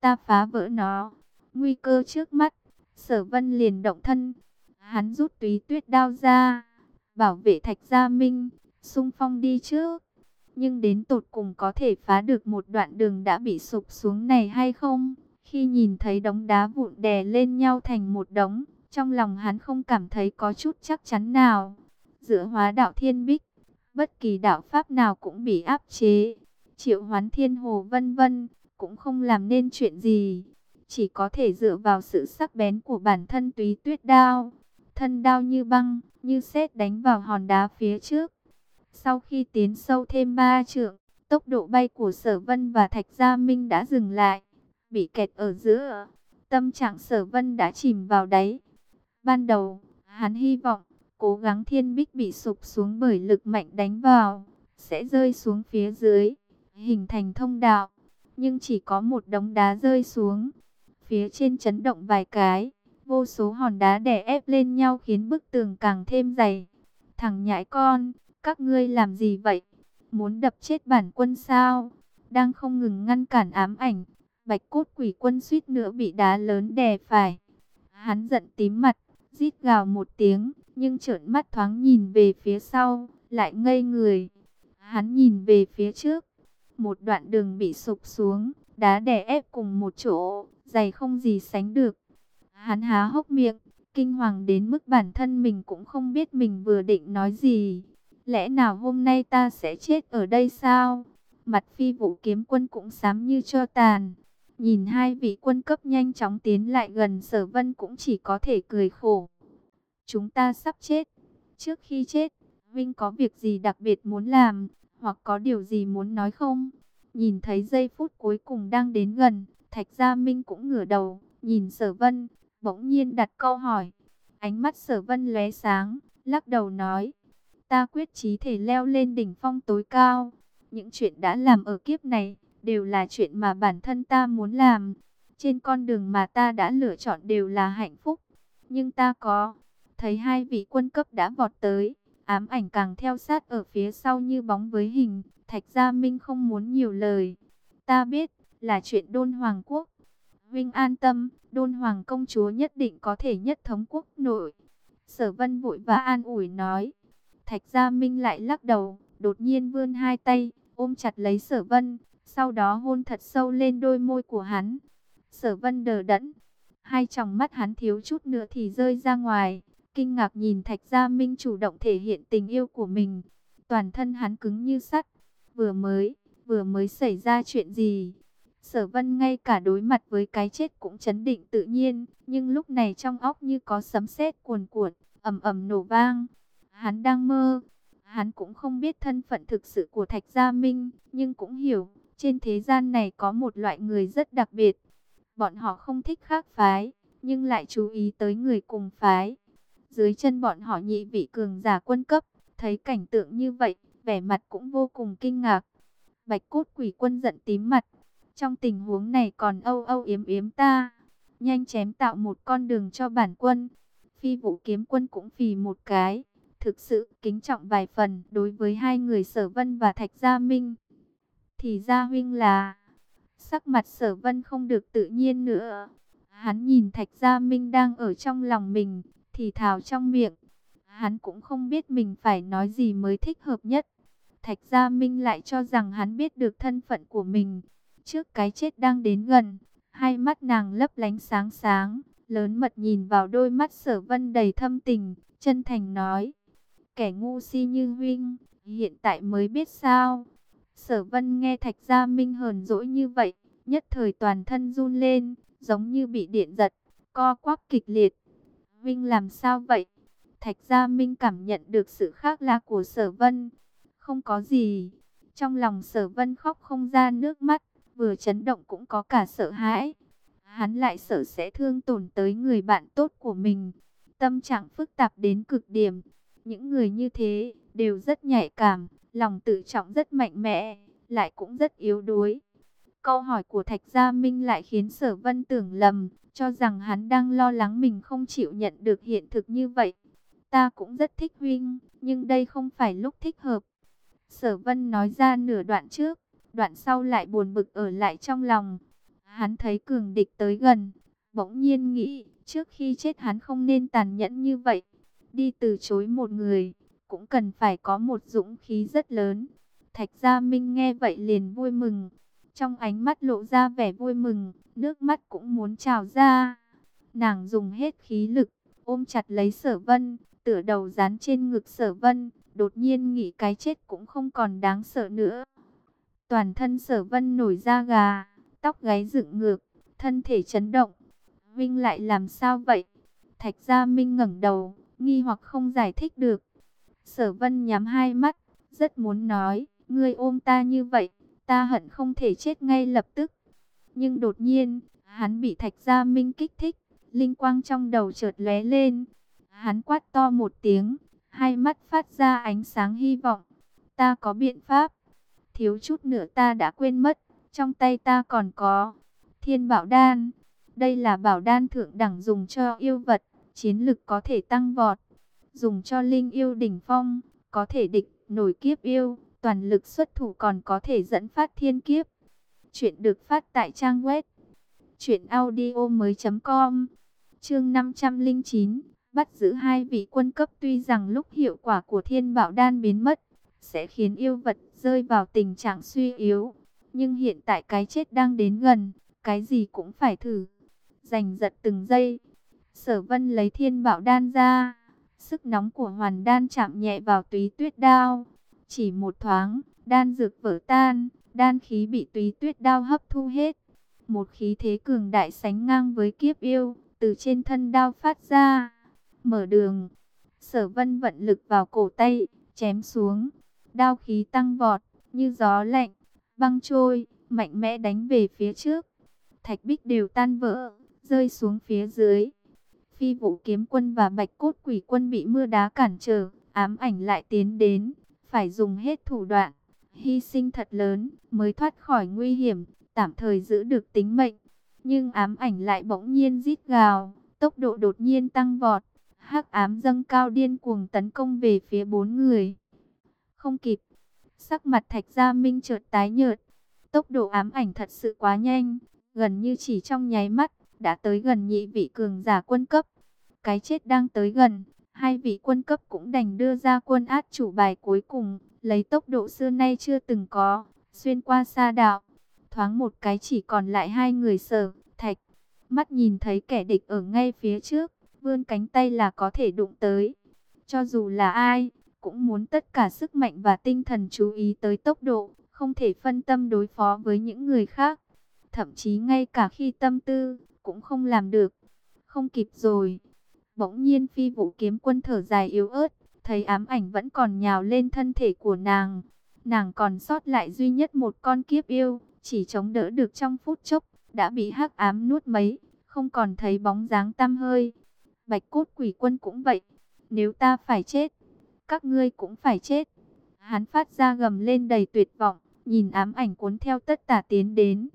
ta phá vỡ nó. Nguy cơ trước mắt, sở vân liền động thân. Hắn rút túy tuyết đao ra, bảo vệ thạch gia minh, sung phong đi trước. Nhưng đến tột cùng có thể phá được một đoạn đường đã bị sụp xuống này hay không? Khi nhìn thấy đống đá vụn đè lên nhau thành một đống, trong lòng hắn không cảm thấy có chút chắc chắn nào. Giữa hóa đạo thiên bích, bất kỳ đạo pháp nào cũng bị áp chế. Triệu hoán thiên hồ vân vân, cũng không làm nên chuyện gì. Chỉ có thể dựa vào sự sắc bén của bản thân túy tuyết đao. Thân đao như băng, như sét đánh vào hòn đá phía trước. Sau khi tiến sâu thêm ba trượng, tốc độ bay của sở vân và thạch gia minh đã dừng lại. Bị kẹt ở giữa, tâm trạng sở vân đã chìm vào đáy. Ban đầu, hắn hy vọng, cố gắng thiên bích bị sụp xuống bởi lực mạnh đánh vào, sẽ rơi xuống phía dưới, hình thành thông đạo. Nhưng chỉ có một đống đá rơi xuống, phía trên chấn động vài cái, vô số hòn đá đè ép lên nhau khiến bức tường càng thêm dày. Thằng nhãi con, các ngươi làm gì vậy? Muốn đập chết bản quân sao? Đang không ngừng ngăn cản ám ảnh, bạch cốt quỷ quân suýt nữa bị đá lớn đè phải. Hắn giận tím mặt, rít gào một tiếng, nhưng trợn mắt thoáng nhìn về phía sau, lại ngây người. Hắn nhìn về phía trước, một đoạn đường bị sụp xuống, đá đè ép cùng một chỗ, dày không gì sánh được. Hắn há hốc miệng, kinh hoàng đến mức bản thân mình cũng không biết mình vừa định nói gì. Lẽ nào hôm nay ta sẽ chết ở đây sao? Mặt phi vũ kiếm quân cũng sám như cho tàn. Nhìn hai vị quân cấp nhanh chóng tiến lại gần sở vân cũng chỉ có thể cười khổ. Chúng ta sắp chết. Trước khi chết, Vinh có việc gì đặc biệt muốn làm, hoặc có điều gì muốn nói không? Nhìn thấy giây phút cuối cùng đang đến gần, Thạch Gia Minh cũng ngửa đầu, nhìn sở vân, bỗng nhiên đặt câu hỏi. Ánh mắt sở vân lóe sáng, lắc đầu nói. Ta quyết chí thể leo lên đỉnh phong tối cao. Những chuyện đã làm ở kiếp này, đều là chuyện mà bản thân ta muốn làm. Trên con đường mà ta đã lựa chọn đều là hạnh phúc. Nhưng ta có, thấy hai vị quân cấp đã vọt tới, ám ảnh càng theo sát ở phía sau như bóng với hình. Thạch Gia Minh không muốn nhiều lời. Ta biết, là chuyện đôn hoàng quốc. Vinh an tâm, đôn hoàng công chúa nhất định có thể nhất thống quốc nội. Sở vân vội vã an ủi nói. Thạch Gia Minh lại lắc đầu, đột nhiên vươn hai tay, ôm chặt lấy sở vân, sau đó hôn thật sâu lên đôi môi của hắn. Sở vân đờ đẫn, hai tròng mắt hắn thiếu chút nữa thì rơi ra ngoài, kinh ngạc nhìn Thạch Gia Minh chủ động thể hiện tình yêu của mình. Toàn thân hắn cứng như sắt, vừa mới, vừa mới xảy ra chuyện gì? Sở vân ngay cả đối mặt với cái chết cũng chấn định tự nhiên, nhưng lúc này trong óc như có sấm sét cuồn cuộn, ầm ầm nổ vang. Hắn đang mơ, hắn cũng không biết thân phận thực sự của Thạch Gia Minh, nhưng cũng hiểu, trên thế gian này có một loại người rất đặc biệt. Bọn họ không thích khác phái, nhưng lại chú ý tới người cùng phái. Dưới chân bọn họ nhị vị cường giả quân cấp, thấy cảnh tượng như vậy, vẻ mặt cũng vô cùng kinh ngạc. Bạch cốt quỷ quân giận tím mặt, trong tình huống này còn âu âu yếm yếm ta. Nhanh chém tạo một con đường cho bản quân. Phi vũ kiếm quân cũng phì một cái. Thực sự kính trọng vài phần đối với hai người sở vân và thạch gia minh. Thì gia huynh là... Sắc mặt sở vân không được tự nhiên nữa. Hắn nhìn thạch gia minh đang ở trong lòng mình. Thì thào trong miệng. Hắn cũng không biết mình phải nói gì mới thích hợp nhất. Thạch Gia Minh lại cho rằng hắn biết được thân phận của mình. Trước cái chết đang đến gần, hai mắt nàng lấp lánh sáng sáng, lớn mật nhìn vào đôi mắt sở vân đầy thâm tình, chân thành nói. Kẻ ngu si như huynh, hiện tại mới biết sao. Sở vân nghe Thạch Gia Minh hờn dỗi như vậy, nhất thời toàn thân run lên, giống như bị điện giật, co quắp kịch liệt. Huynh làm sao vậy? Thạch Gia Minh cảm nhận được sự khác lạ của sở vân. Không có gì. Trong lòng sở vân khóc không ra nước mắt vừa chấn động cũng có cả sợ hãi. Hắn lại sợ sẽ thương tổn tới người bạn tốt của mình. Tâm trạng phức tạp đến cực điểm. Những người như thế đều rất nhạy cảm, lòng tự trọng rất mạnh mẽ, lại cũng rất yếu đuối. Câu hỏi của Thạch Gia Minh lại khiến Sở Vân tưởng lầm, cho rằng hắn đang lo lắng mình không chịu nhận được hiện thực như vậy. Ta cũng rất thích huynh, nhưng đây không phải lúc thích hợp. Sở Vân nói ra nửa đoạn trước, đoạn sau lại buồn bực ở lại trong lòng. Hắn thấy cường địch tới gần, bỗng nhiên nghĩ, trước khi chết hắn không nên tàn nhẫn như vậy. Đi từ chối một người, cũng cần phải có một dũng khí rất lớn. Thạch Gia Minh nghe vậy liền vui mừng, trong ánh mắt lộ ra vẻ vui mừng, nước mắt cũng muốn trào ra. Nàng dùng hết khí lực, ôm chặt lấy sở vân, tựa đầu dán trên ngực sở vân, đột nhiên nghĩ cái chết cũng không còn đáng sợ nữa. Toàn thân sở vân nổi da gà, tóc gáy dựng ngược, thân thể chấn động. Vinh lại làm sao vậy? Thạch Gia Minh ngẩng đầu, nghi hoặc không giải thích được. Sở vân nhắm hai mắt, rất muốn nói, ngươi ôm ta như vậy, ta hận không thể chết ngay lập tức. Nhưng đột nhiên, hắn bị Thạch Gia Minh kích thích, linh quang trong đầu chợt lóe lên. Hắn quát to một tiếng, hai mắt phát ra ánh sáng hy vọng. Ta có biện pháp. Thiếu chút nữa ta đã quên mất, trong tay ta còn có Thiên Bảo Đan. Đây là bảo đan thượng đẳng dùng cho yêu vật, chiến lực có thể tăng vọt. Dùng cho linh yêu đỉnh phong, có thể địch nổi kiếp yêu, toàn lực xuất thủ còn có thể dẫn phát thiên kiếp. Chuyện được phát tại trang web truyệnaudiomoi.com. Chương 509, bắt giữ hai vị quân cấp tuy rằng lúc hiệu quả của Thiên Bảo Đan biến mất, sẽ khiến yêu vật rơi vào tình trạng suy yếu, nhưng hiện tại cái chết đang đến gần, cái gì cũng phải thử. Giành giật từng giây, Sở Vân lấy Thiên Bảo Đan ra, sức nóng của hoàn đan chạm nhẹ vào túy tuyết đao, chỉ một thoáng, đan dược vỡ tan, đan khí bị túy tuyết đao hấp thu hết. Một khí thế cường đại sánh ngang với kiếp yêu, từ trên thân đao phát ra. Mở đường, sở vân vận lực vào cổ tay, chém xuống. Đao khí tăng vọt, như gió lạnh, băng trôi, mạnh mẽ đánh về phía trước. Thạch bích đều tan vỡ, rơi xuống phía dưới. Phi vũ kiếm quân và bạch cốt quỷ quân bị mưa đá cản trở, ám ảnh lại tiến đến phải dùng hết thủ đoạn, hy sinh thật lớn mới thoát khỏi nguy hiểm, tạm thời giữ được tính mệnh. Nhưng ám ảnh lại bỗng nhiên rít gào, tốc độ đột nhiên tăng vọt, hắc ám dâng cao điên cuồng tấn công về phía bốn người. Không kịp, sắc mặt Thạch Gia Minh chợt tái nhợt, tốc độ ám ảnh thật sự quá nhanh, gần như chỉ trong nháy mắt đã tới gần nhị vị cường giả quân cấp. Cái chết đang tới gần, Hai vị quân cấp cũng đành đưa ra quân át chủ bài cuối cùng, lấy tốc độ xưa nay chưa từng có, xuyên qua xa đạo. Thoáng một cái chỉ còn lại hai người sở, thạch. Mắt nhìn thấy kẻ địch ở ngay phía trước, vươn cánh tay là có thể đụng tới. Cho dù là ai, cũng muốn tất cả sức mạnh và tinh thần chú ý tới tốc độ, không thể phân tâm đối phó với những người khác. Thậm chí ngay cả khi tâm tư, cũng không làm được. Không kịp rồi. Bỗng nhiên phi vũ kiếm quân thở dài yếu ớt, thấy ám ảnh vẫn còn nhào lên thân thể của nàng. Nàng còn sót lại duy nhất một con kiếp yêu, chỉ chống đỡ được trong phút chốc, đã bị hắc ám nuốt mấy, không còn thấy bóng dáng tăm hơi. Bạch cốt quỷ quân cũng vậy, nếu ta phải chết, các ngươi cũng phải chết. Hắn phát ra gầm lên đầy tuyệt vọng, nhìn ám ảnh cuốn theo tất tả tiến đến.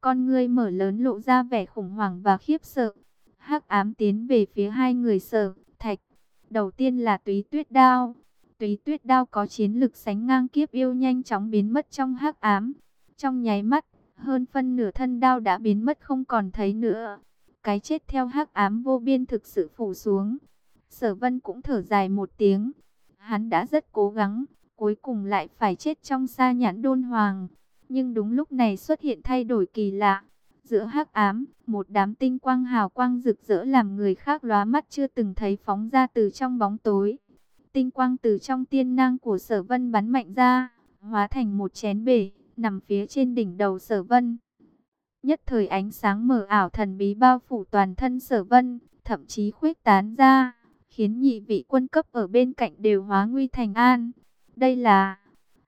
Con ngươi mở lớn lộ ra vẻ khủng hoảng và khiếp sợ hắc ám tiến về phía hai người sở, thạch. Đầu tiên là túy tuyết đao. Túy tuyết đao có chiến lực sánh ngang kiếp yêu nhanh chóng biến mất trong hắc ám. Trong nháy mắt, hơn phân nửa thân đao đã biến mất không còn thấy nữa. Cái chết theo hắc ám vô biên thực sự phủ xuống. Sở vân cũng thở dài một tiếng. Hắn đã rất cố gắng, cuối cùng lại phải chết trong sa nhãn đôn hoàng. Nhưng đúng lúc này xuất hiện thay đổi kỳ lạ. Giữa hắc ám, một đám tinh quang hào quang rực rỡ làm người khác lóa mắt chưa từng thấy phóng ra từ trong bóng tối. Tinh quang từ trong tiên nang của sở vân bắn mạnh ra, hóa thành một chén bể, nằm phía trên đỉnh đầu sở vân. Nhất thời ánh sáng mờ ảo thần bí bao phủ toàn thân sở vân, thậm chí khuếch tán ra, khiến nhị vị quân cấp ở bên cạnh đều hóa nguy thành an. Đây là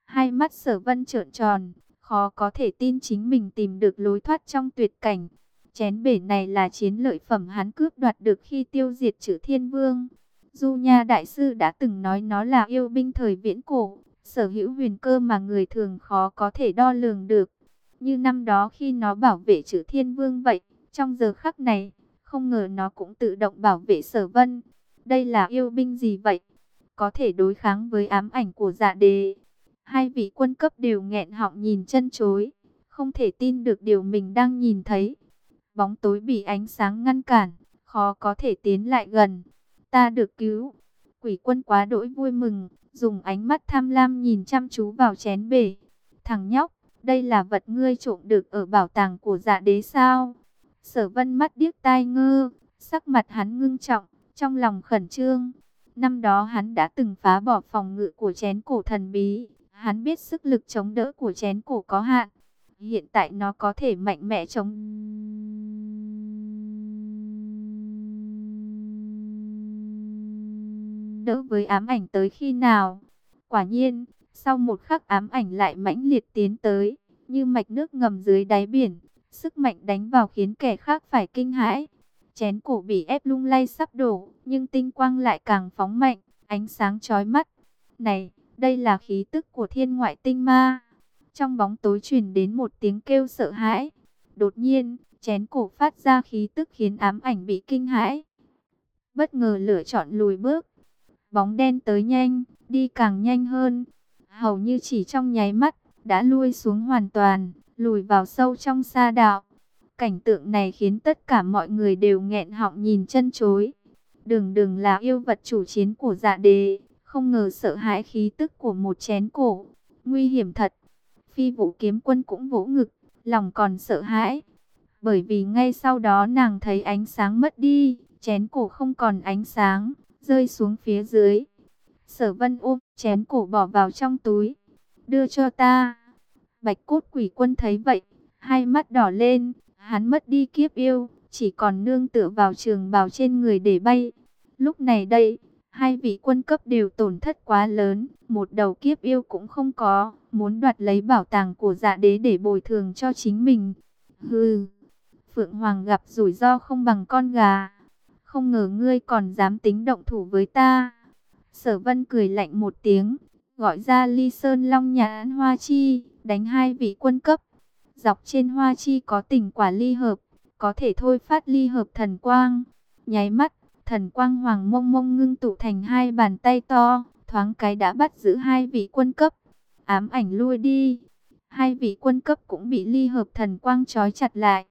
hai mắt sở vân trợn tròn, Khó có thể tin chính mình tìm được lối thoát trong tuyệt cảnh. Chén bể này là chiến lợi phẩm hắn cướp đoạt được khi tiêu diệt chữ thiên vương. Du Nha Đại Sư đã từng nói nó là yêu binh thời viễn cổ, sở hữu huyền cơ mà người thường khó có thể đo lường được. Như năm đó khi nó bảo vệ chữ thiên vương vậy, trong giờ khắc này, không ngờ nó cũng tự động bảo vệ sở vân. Đây là yêu binh gì vậy? Có thể đối kháng với ám ảnh của dạ đế Hai vị quân cấp đều nghẹn họng nhìn chân chối, không thể tin được điều mình đang nhìn thấy. Bóng tối bị ánh sáng ngăn cản, khó có thể tiến lại gần. Ta được cứu. Quỷ quân quá đỗi vui mừng, dùng ánh mắt tham lam nhìn chăm chú vào chén bể. Thằng nhóc, đây là vật ngươi trộm được ở bảo tàng của dạ đế sao? Sở vân mắt điếc tai ngơ, sắc mặt hắn ngưng trọng, trong lòng khẩn trương. Năm đó hắn đã từng phá bỏ phòng ngự của chén cổ thần bí. Hắn biết sức lực chống đỡ của chén cổ có hạn. Hiện tại nó có thể mạnh mẽ chống... Đỡ với ám ảnh tới khi nào? Quả nhiên, sau một khắc ám ảnh lại mãnh liệt tiến tới, như mạch nước ngầm dưới đáy biển. Sức mạnh đánh vào khiến kẻ khác phải kinh hãi. Chén cổ bị ép lung lay sắp đổ, nhưng tinh quang lại càng phóng mạnh, ánh sáng chói mắt. Này, đây là khí tức của thiên ngoại tinh ma. Trong bóng tối truyền đến một tiếng kêu sợ hãi. Đột nhiên, chén cổ phát ra khí tức khiến ám ảnh bị kinh hãi. Bất ngờ lựa chọn lùi bước. Bóng đen tới nhanh, đi càng nhanh hơn. Hầu như chỉ trong nháy mắt, đã lui xuống hoàn toàn, lùi vào sâu trong sa đạo. Cảnh tượng này khiến tất cả mọi người đều nghẹn họng nhìn chân chối. Đừng đừng là yêu vật chủ chiến của dạ đế, không ngờ sợ hãi khí tức của một chén cổ. Nguy hiểm thật. Phi vũ kiếm quân cũng vỗ ngực, lòng còn sợ hãi. Bởi vì ngay sau đó nàng thấy ánh sáng mất đi, chén cổ không còn ánh sáng, rơi xuống phía dưới. Sở vân ôm chén cổ bỏ vào trong túi, đưa cho ta. Bạch cốt quỷ quân thấy vậy, hai mắt đỏ lên, hắn mất đi kiếp yêu, chỉ còn nương tựa vào trường bào trên người để bay. Lúc này đây, hai vị quân cấp đều tổn thất quá lớn, một đầu kiếp yêu cũng không có, muốn đoạt lấy bảo tàng của dạ đế để bồi thường cho chính mình. Hừ, Phượng Hoàng gặp rủi ro không bằng con gà, không ngờ ngươi còn dám tính động thủ với ta. Sở vân cười lạnh một tiếng, gọi ra ly sơn long nhãn hoa chi, đánh hai vị quân cấp. Dọc trên hoa chi có tình quả ly hợp, có thể thôi phát ly hợp thần quang. Nháy mắt, thần quang hoàng mông mông ngưng tụ thành hai bàn tay to, thoáng cái đã bắt giữ hai vị quân cấp. Ám ảnh lui đi, hai vị quân cấp cũng bị ly hợp thần quang trói chặt lại.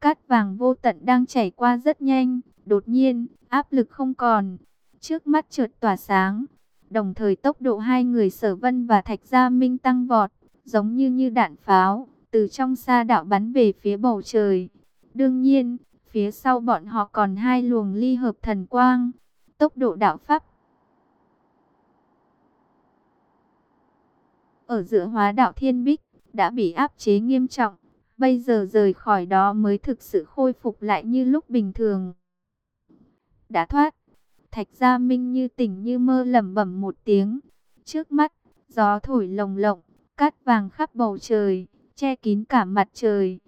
Cát vàng vô tận đang chảy qua rất nhanh, đột nhiên, áp lực không còn. Trước mắt chợt tỏa sáng, đồng thời tốc độ hai người sở vân và thạch gia minh tăng vọt, giống như như đạn pháo từ trong xa đạo bắn về phía bầu trời. Đương nhiên, phía sau bọn họ còn hai luồng ly hợp thần quang, tốc độ đạo pháp. Ở giữa hóa đạo thiên bích, đã bị áp chế nghiêm trọng, bây giờ rời khỏi đó mới thực sự khôi phục lại như lúc bình thường. Đã thoát, thạch gia minh như tỉnh như mơ lẩm bẩm một tiếng, trước mắt, gió thổi lồng lộng, cát vàng khắp bầu trời che kín cả mặt trời.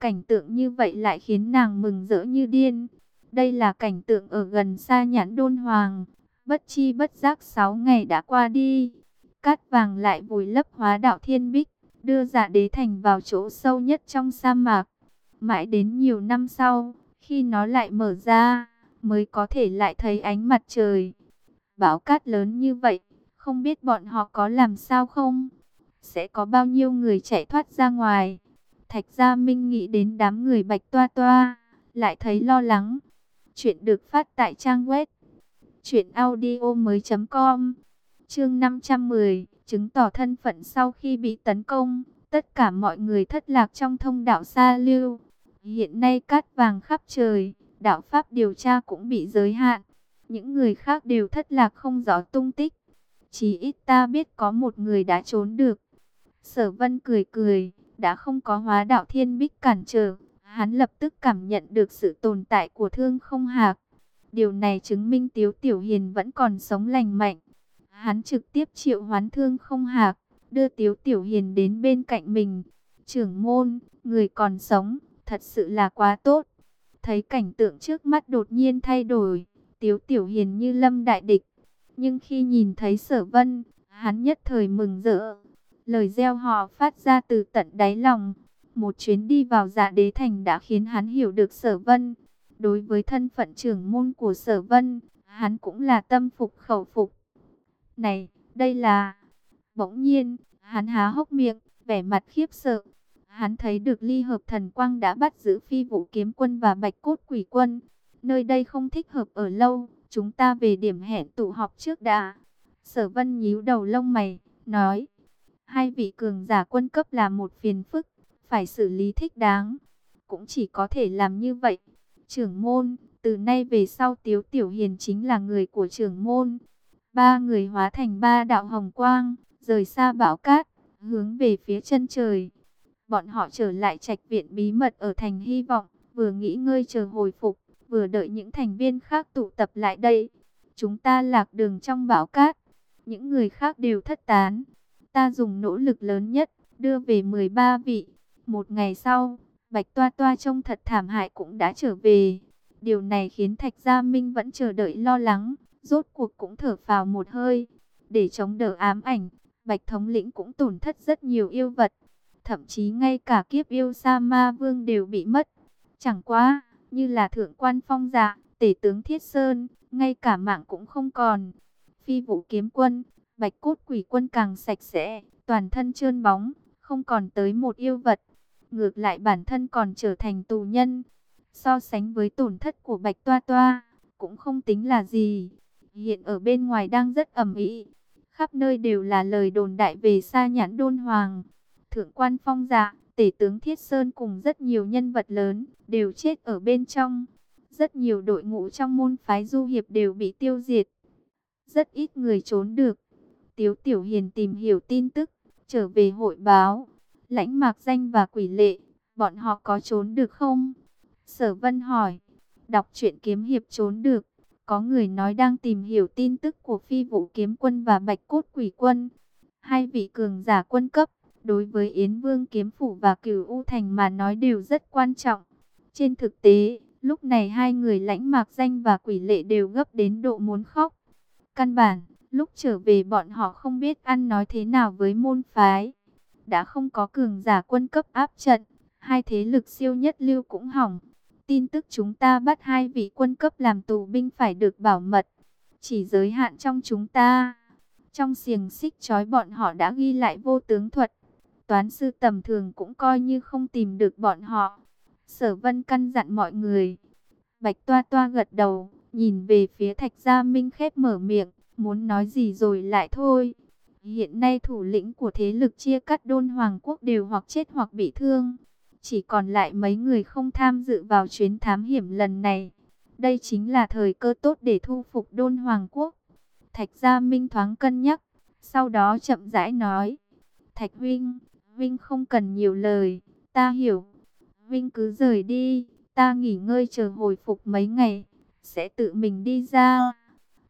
Cảnh tượng như vậy lại khiến nàng mừng rỡ như điên. Đây là cảnh tượng ở gần xa nhãn đôn hoàng. Bất chi bất giác 6 ngày đã qua đi. Cát vàng lại vùi lấp hóa đạo thiên bích, đưa dạ đế thành vào chỗ sâu nhất trong sa mạc. Mãi đến nhiều năm sau, khi nó lại mở ra, mới có thể lại thấy ánh mặt trời. Bão cát lớn như vậy, không biết bọn họ có làm sao không? sẽ có bao nhiêu người chạy thoát ra ngoài. Thạch Gia Minh nghĩ đến đám người bạch toa toa, lại thấy lo lắng. Chuyện được phát tại trang web chuyểnaudio.com Chương 510, chứng tỏ thân phận sau khi bị tấn công, tất cả mọi người thất lạc trong thông đạo xa lưu. Hiện nay cát vàng khắp trời, đạo pháp điều tra cũng bị giới hạn. Những người khác đều thất lạc không rõ tung tích. Chỉ ít ta biết có một người đã trốn được. Sở vân cười cười, đã không có hóa đạo thiên bích cản trở. Hắn lập tức cảm nhận được sự tồn tại của thương không hạc. Điều này chứng minh Tiếu Tiểu Hiền vẫn còn sống lành mạnh. Hắn trực tiếp triệu hoán thương không hạc, đưa Tiếu Tiểu Hiền đến bên cạnh mình. Trưởng môn, người còn sống, thật sự là quá tốt. Thấy cảnh tượng trước mắt đột nhiên thay đổi, Tiếu Tiểu Hiền như lâm đại địch. Nhưng khi nhìn thấy sở vân, hắn nhất thời mừng rỡ, Lời gieo họ phát ra từ tận đáy lòng. Một chuyến đi vào dạ đế thành đã khiến hắn hiểu được sở vân. Đối với thân phận trưởng môn của sở vân, hắn cũng là tâm phục khẩu phục. Này, đây là... Bỗng nhiên, hắn há hốc miệng, vẻ mặt khiếp sợ. hắn thấy được ly hợp thần quang đã bắt giữ phi vũ kiếm quân và bạch cốt quỷ quân. Nơi đây không thích hợp ở lâu, chúng ta về điểm hẹn tụ họp trước đã. Sở vân nhíu đầu lông mày, nói, hai vị cường giả quân cấp là một phiền phức, phải xử lý thích đáng. Cũng chỉ có thể làm như vậy. Trưởng môn, từ nay về sau Tiếu Tiểu Hiền chính là người của trưởng môn. Ba người hóa thành ba đạo hồng quang, rời xa bão cát, hướng về phía chân trời. Bọn họ trở lại trạch viện bí mật ở thành hy vọng, vừa nghỉ ngơi chờ hồi phục, vừa đợi những thành viên khác tụ tập lại đây. Chúng ta lạc đường trong bão cát, những người khác đều thất tán. Ta dùng nỗ lực lớn nhất, đưa về 13 vị. Một ngày sau, Bạch Toa Toa trông thật thảm hại cũng đã trở về. Điều này khiến Thạch Gia Minh vẫn chờ đợi lo lắng, rốt cuộc cũng thở phào một hơi. Để chống đỡ ám ảnh, Bạch Thống lĩnh cũng tổn thất rất nhiều yêu vật. Thậm chí ngay cả kiếp yêu Sa Ma Vương đều bị mất. Chẳng quá, như là thượng quan phong dạ, tể tướng Thiết Sơn, ngay cả mạng cũng không còn. Phi vũ kiếm quân, bạch cốt quỷ quân càng sạch sẽ, toàn thân trơn bóng, không còn tới một yêu vật. Ngược lại bản thân còn trở thành tù nhân. So sánh với tổn thất của bạch toa toa, cũng không tính là gì. Hiện ở bên ngoài đang rất ẩm ý. Khắp nơi đều là lời đồn đại về sa nhãn đôn hoàng. Thượng quan phong dạ, tể tướng Thiết Sơn cùng rất nhiều nhân vật lớn, đều chết ở bên trong. Rất nhiều đội ngũ trong môn phái du hiệp đều bị tiêu diệt. Rất ít người trốn được. Tiếu Tiểu Hiền tìm hiểu tin tức, trở về hội báo. Lãnh Mạc Danh và Quỷ Lệ, bọn họ có trốn được không? Sở Vân hỏi. Đọc truyện kiếm hiệp trốn được. Có người nói đang tìm hiểu tin tức của phi vũ kiếm quân và bạch cốt quỷ quân. Hai vị cường giả quân cấp, đối với Yến Vương Kiếm Phủ và Cửu U Thành mà nói đều rất quan trọng. Trên thực tế, lúc này hai người lãnh mạc danh và quỷ lệ đều gấp đến độ muốn khóc. Căn bản, lúc trở về bọn họ không biết ăn nói thế nào với môn phái. Đã không có cường giả quân cấp áp trận, hai thế lực siêu nhất lưu cũng hỏng. Tin tức chúng ta bắt hai vị quân cấp làm tù binh phải được bảo mật, chỉ giới hạn trong chúng ta. Trong xiềng xích trói bọn họ đã ghi lại vô tướng thuật, toán sư tầm thường cũng coi như không tìm được bọn họ. Sở vân căn dặn mọi người. Bạch toa toa gật đầu, nhìn về phía thạch gia minh khép mở miệng, muốn nói gì rồi lại thôi. Hiện nay thủ lĩnh của thế lực chia cắt đôn hoàng quốc đều hoặc chết hoặc bị thương. Chỉ còn lại mấy người không tham dự vào chuyến thám hiểm lần này. Đây chính là thời cơ tốt để thu phục đôn hoàng quốc. Thạch gia minh thoáng cân nhắc, sau đó chậm rãi nói. Thạch vinh Vinh không cần nhiều lời, ta hiểu. Vinh cứ rời đi, ta nghỉ ngơi chờ hồi phục mấy ngày, sẽ tự mình đi ra.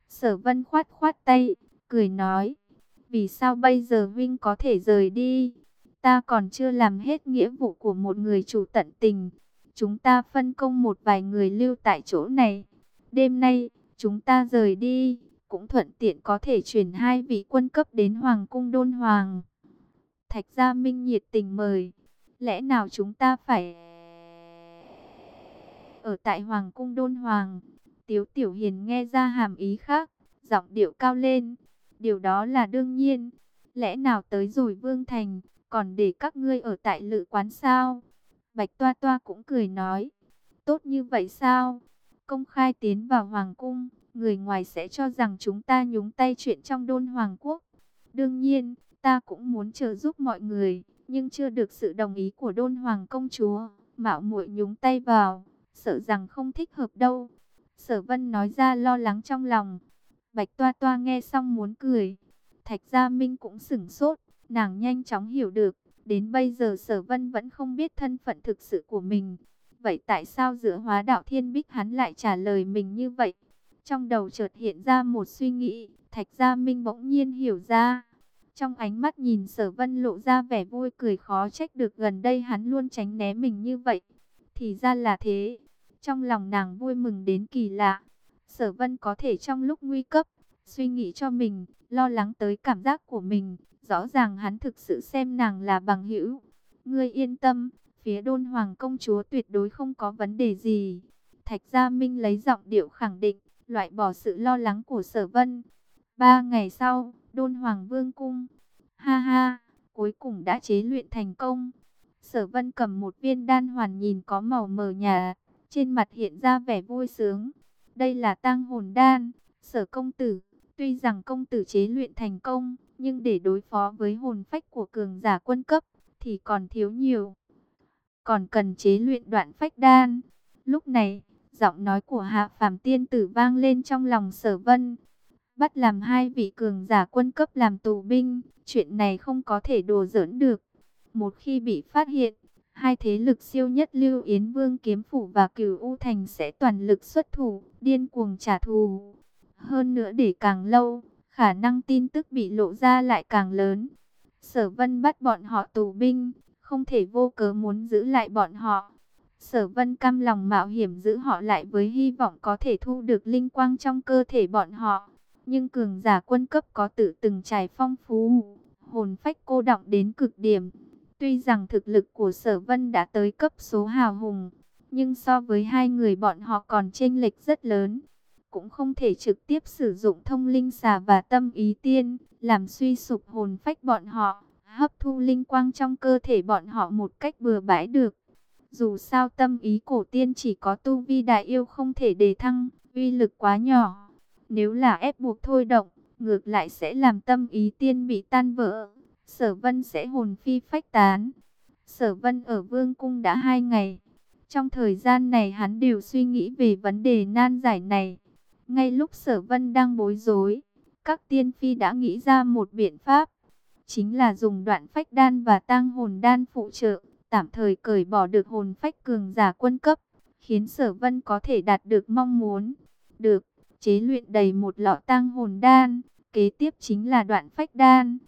Sở vân khoát khoát tay, cười nói. Vì sao bây giờ Vinh có thể rời đi? Ta còn chưa làm hết nghĩa vụ của một người chủ tận tình. Chúng ta phân công một vài người lưu tại chỗ này. Đêm nay, chúng ta rời đi, cũng thuận tiện có thể chuyển hai vị quân cấp đến Hoàng cung Đôn Hoàng. Thạch Gia Minh nhiệt tình mời. Lẽ nào chúng ta phải ở tại Hoàng cung Đôn Hoàng? Tiếu Tiểu Hiền nghe ra hàm ý khác, giọng điệu cao lên. Điều đó là đương nhiên. Lẽ nào tới rồi Vương Thành, còn để các ngươi ở tại lự quán sao? Bạch Toa Toa cũng cười nói. Tốt như vậy sao? Công khai tiến vào Hoàng cung, người ngoài sẽ cho rằng chúng ta nhúng tay chuyện trong đôn Hoàng quốc. Đương nhiên, Ta cũng muốn trợ giúp mọi người, nhưng chưa được sự đồng ý của đôn hoàng công chúa. Mạo muội nhúng tay vào, sợ rằng không thích hợp đâu. Sở vân nói ra lo lắng trong lòng. Bạch toa toa nghe xong muốn cười. Thạch Gia Minh cũng sửng sốt, nàng nhanh chóng hiểu được. Đến bây giờ sở vân vẫn không biết thân phận thực sự của mình. Vậy tại sao giữa hóa đạo thiên bích hắn lại trả lời mình như vậy? Trong đầu chợt hiện ra một suy nghĩ, Thạch Gia Minh bỗng nhiên hiểu ra. Trong ánh mắt nhìn sở vân lộ ra vẻ vui cười khó trách được gần đây hắn luôn tránh né mình như vậy. Thì ra là thế. Trong lòng nàng vui mừng đến kỳ lạ. Sở vân có thể trong lúc nguy cấp, suy nghĩ cho mình, lo lắng tới cảm giác của mình. Rõ ràng hắn thực sự xem nàng là bằng hữu. Ngươi yên tâm, phía đôn hoàng công chúa tuyệt đối không có vấn đề gì. Thạch Gia Minh lấy giọng điệu khẳng định, loại bỏ sự lo lắng của sở vân. Ba ngày sau, Đôn Hoàng Vương Cung. Ha ha, cuối cùng đã chế luyện thành công. Sở vân cầm một viên đan hoàn nhìn có màu mờ nhà, trên mặt hiện ra vẻ vui sướng. Đây là tang hồn đan, sở công tử, tuy rằng công tử chế luyện thành công, nhưng để đối phó với hồn phách của cường giả quân cấp, thì còn thiếu nhiều. Còn cần chế luyện đoạn phách đan. Lúc này, giọng nói của hạ phàm tiên tử vang lên trong lòng sở vân. Bắt làm hai vị cường giả quân cấp làm tù binh, chuyện này không có thể đồ giỡn được. Một khi bị phát hiện, hai thế lực siêu nhất Lưu Yến Vương Kiếm Phủ và Cửu U Thành sẽ toàn lực xuất thủ, điên cuồng trả thù. Hơn nữa để càng lâu, khả năng tin tức bị lộ ra lại càng lớn. Sở Vân bắt bọn họ tù binh, không thể vô cớ muốn giữ lại bọn họ. Sở Vân cam lòng mạo hiểm giữ họ lại với hy vọng có thể thu được linh quang trong cơ thể bọn họ. Nhưng cường giả quân cấp có tự từng trải phong phú, hồn phách cô động đến cực điểm. Tuy rằng thực lực của Sở Vân đã tới cấp số hào hùng, nhưng so với hai người bọn họ còn chênh lệch rất lớn. Cũng không thể trực tiếp sử dụng thông linh xà và tâm ý tiên, làm suy sụp hồn phách bọn họ, hấp thu linh quang trong cơ thể bọn họ một cách bừa bãi được. Dù sao tâm ý cổ tiên chỉ có tu vi đại yêu không thể đề thăng, uy lực quá nhỏ. Nếu là ép buộc thôi động, ngược lại sẽ làm tâm ý tiên bị tan vỡ. Sở vân sẽ hồn phi phách tán. Sở vân ở vương cung đã hai ngày. Trong thời gian này hắn đều suy nghĩ về vấn đề nan giải này. Ngay lúc sở vân đang bối rối, các tiên phi đã nghĩ ra một biện pháp. Chính là dùng đoạn phách đan và tăng hồn đan phụ trợ, tạm thời cởi bỏ được hồn phách cường giả quân cấp, khiến sở vân có thể đạt được mong muốn. Được, chế luyện đầy một lọ tăng hồn đan, kế tiếp chính là đoạn phách đan.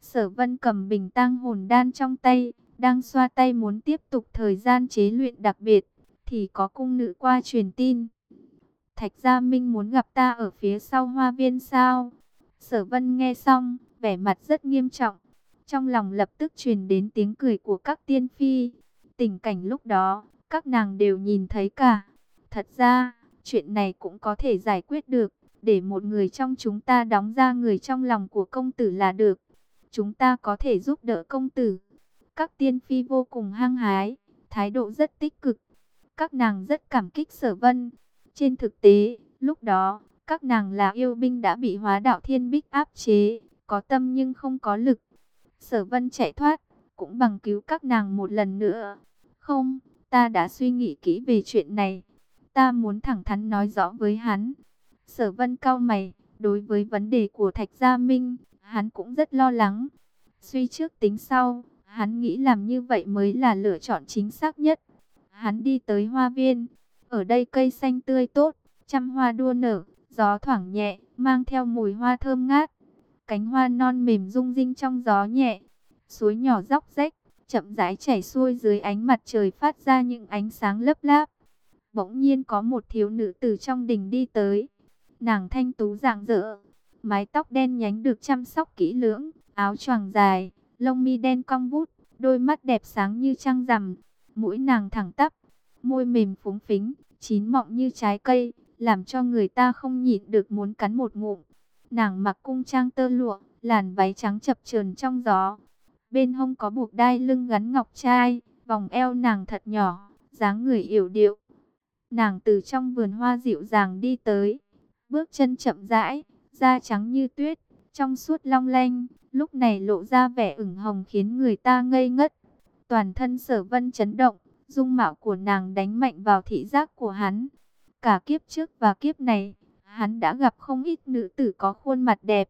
Sở vân cầm bình tăng hồn đan trong tay, đang xoa tay muốn tiếp tục thời gian chế luyện đặc biệt, thì có cung nữ qua truyền tin. Thạch Gia Minh muốn gặp ta ở phía sau hoa viên sao? Sở vân nghe xong, vẻ mặt rất nghiêm trọng. Trong lòng lập tức truyền đến tiếng cười của các tiên phi. Tình cảnh lúc đó, các nàng đều nhìn thấy cả. Thật ra, chuyện này cũng có thể giải quyết được. Để một người trong chúng ta đóng ra người trong lòng của công tử là được. Chúng ta có thể giúp đỡ công tử. Các tiên phi vô cùng hăng hái, thái độ rất tích cực. Các nàng rất cảm kích sở vân. Trên thực tế, lúc đó, các nàng là yêu binh đã bị hóa đạo thiên bích áp chế, có tâm nhưng không có lực. Sở vân chạy thoát, cũng bằng cứu các nàng một lần nữa. Không, ta đã suy nghĩ kỹ về chuyện này. Ta muốn thẳng thắn nói rõ với hắn. Sở vân cao mày, đối với vấn đề của Thạch Gia Minh, hắn cũng rất lo lắng. Suy trước tính sau, hắn nghĩ làm như vậy mới là lựa chọn chính xác nhất. Hắn đi tới hoa viên, ở đây cây xanh tươi tốt, trăm hoa đua nở, gió thoảng nhẹ, mang theo mùi hoa thơm ngát. Cánh hoa non mềm rung rinh trong gió nhẹ, suối nhỏ róc rách, chậm rãi chảy xuôi dưới ánh mặt trời phát ra những ánh sáng lấp láp. Bỗng nhiên có một thiếu nữ từ trong đình đi tới. Nàng thanh tú dạng dỡ, mái tóc đen nhánh được chăm sóc kỹ lưỡng, áo choàng dài, lông mi đen cong vút, đôi mắt đẹp sáng như trăng rằm, mũi nàng thẳng tắp, môi mềm phúng phính, chín mọng như trái cây, làm cho người ta không nhịn được muốn cắn một ngụm. Nàng mặc cung trang tơ lụa, làn váy trắng chập chờn trong gió. Bên hông có buộc đai lưng gắn ngọc trai, vòng eo nàng thật nhỏ, dáng người yểu điệu. Nàng từ trong vườn hoa dịu dàng đi tới, bước chân chậm rãi, da trắng như tuyết, trong suốt long lanh, lúc này lộ ra vẻ ửng hồng khiến người ta ngây ngất. Toàn thân sở vân chấn động, dung mạo của nàng đánh mạnh vào thị giác của hắn. Cả kiếp trước và kiếp này, hắn đã gặp không ít nữ tử có khuôn mặt đẹp.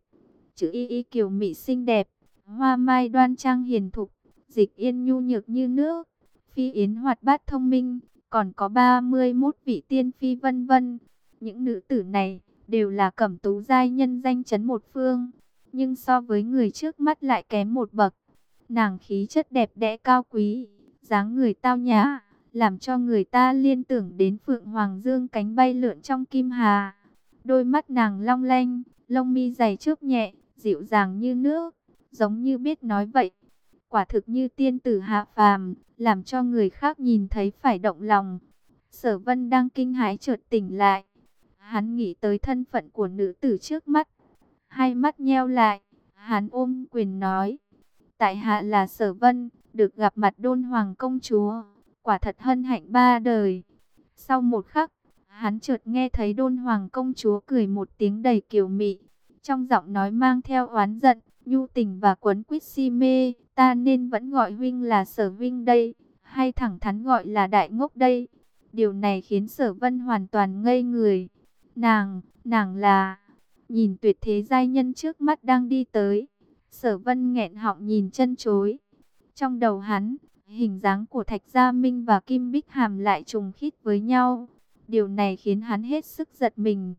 Chữ y y kiều mỹ xinh đẹp, hoa mai đoan trang hiền thục, dịch yên nhu nhược như nước, phi yến hoạt bát thông minh, còn có 31 vị tiên phi vân vân. Những nữ tử này đều là cẩm tú giai nhân danh chấn một phương, nhưng so với người trước mắt lại kém một bậc. Nàng khí chất đẹp đẽ cao quý, dáng người tao nhã, làm cho người ta liên tưởng đến Phượng Hoàng Dương cánh bay lượn trong kim hà. Đôi mắt nàng long lanh, lông mi dày trước nhẹ, dịu dàng như nước, giống như biết nói vậy. Quả thực như tiên tử hạ phàm, làm cho người khác nhìn thấy phải động lòng. Sở vân đang kinh hãi chợt tỉnh lại. Hắn nghĩ tới thân phận của nữ tử trước mắt. Hai mắt nheo lại, hắn ôm quyền nói. Tại hạ là sở vân, được gặp mặt đôn hoàng công chúa, quả thật hân hạnh ba đời. Sau một khắc, hắn chợt nghe thấy đôn hoàng công chúa cười một tiếng đầy kiều mị, trong giọng nói mang theo oán giận, nhu tình và quấn quýt si mê, ta nên vẫn gọi huynh là sở huynh đây, hay thẳng thắn gọi là đại ngốc đây. Điều này khiến sở vân hoàn toàn ngây người. Nàng, nàng là... Nhìn tuyệt thế giai nhân trước mắt đang đi tới. Sở vân nghẹn họng nhìn chân chối. Trong đầu hắn, hình dáng của Thạch Gia Minh và Kim Bích Hàm lại trùng khít với nhau. Điều này khiến hắn hết sức giật mình.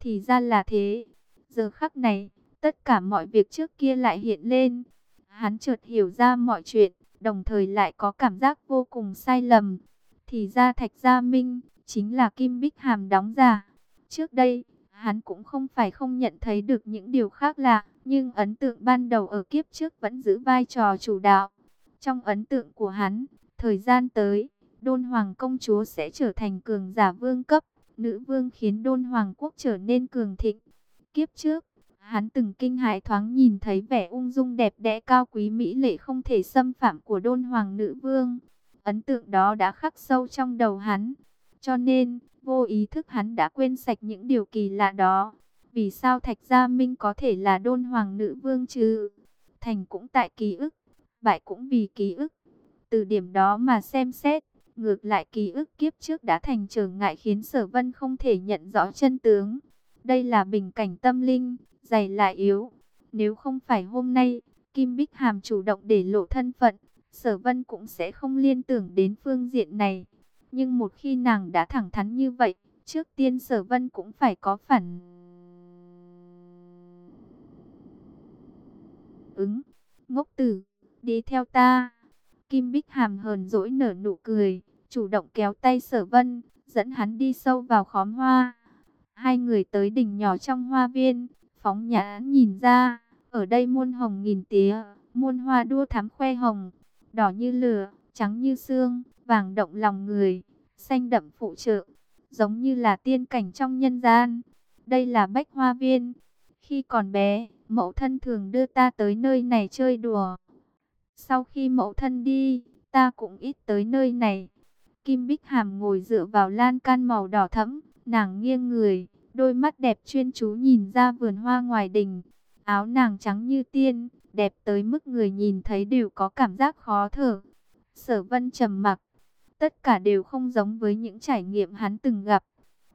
Thì ra là thế. Giờ khắc này, tất cả mọi việc trước kia lại hiện lên. Hắn chợt hiểu ra mọi chuyện, đồng thời lại có cảm giác vô cùng sai lầm. Thì ra Thạch Gia Minh, chính là Kim Bích Hàm đóng giả. Trước đây, hắn cũng không phải không nhận thấy được những điều khác lạ, nhưng ấn tượng ban đầu ở kiếp trước vẫn giữ vai trò chủ đạo. Trong ấn tượng của hắn, thời gian tới, Đôn Hoàng công chúa sẽ trở thành cường giả vương cấp, nữ vương khiến Đôn Hoàng quốc trở nên cường thịnh. Kiếp trước, hắn từng kinh hãi thoáng nhìn thấy vẻ ung dung đẹp đẽ cao quý mỹ lệ không thể xâm phạm của Đôn Hoàng nữ vương. Ấn tượng đó đã khắc sâu trong đầu hắn. Cho nên, vô ý thức hắn đã quên sạch những điều kỳ lạ đó. Vì sao Thạch Gia Minh có thể là đôn hoàng nữ vương chứ? Thành cũng tại ký ức, bại cũng vì ký ức. Từ điểm đó mà xem xét, ngược lại ký ức kiếp trước đã thành trở ngại khiến sở vân không thể nhận rõ chân tướng. Đây là bình cảnh tâm linh, dày lại yếu. Nếu không phải hôm nay, Kim Bích Hàm chủ động để lộ thân phận, sở vân cũng sẽ không liên tưởng đến phương diện này. Nhưng một khi nàng đã thẳng thắn như vậy, trước tiên sở vân cũng phải có phản ứng. Ngốc tử, đi theo ta. Kim Bích Hàm hờn dỗi nở nụ cười, chủ động kéo tay sở vân, dẫn hắn đi sâu vào khóm hoa. Hai người tới đỉnh nhỏ trong hoa viên, phóng nhãn nhìn ra, ở đây muôn hồng nghìn tía, muôn hoa đua thắm khoe hồng, đỏ như lửa, trắng như xương, vàng động lòng người, xanh đậm phụ trợ, giống như là tiên cảnh trong nhân gian. Đây là bách hoa viên. Khi còn bé, mẫu thân thường đưa ta tới nơi này chơi đùa. Sau khi mẫu thân đi, ta cũng ít tới nơi này. Kim Bích Hàm ngồi dựa vào lan can màu đỏ thẫm, nàng nghiêng người, đôi mắt đẹp chuyên chú nhìn ra vườn hoa ngoài đình. Áo nàng trắng như tiên, đẹp tới mức người nhìn thấy đều có cảm giác khó thở. Sở Vân trầm mặc, tất cả đều không giống với những trải nghiệm hắn từng gặp.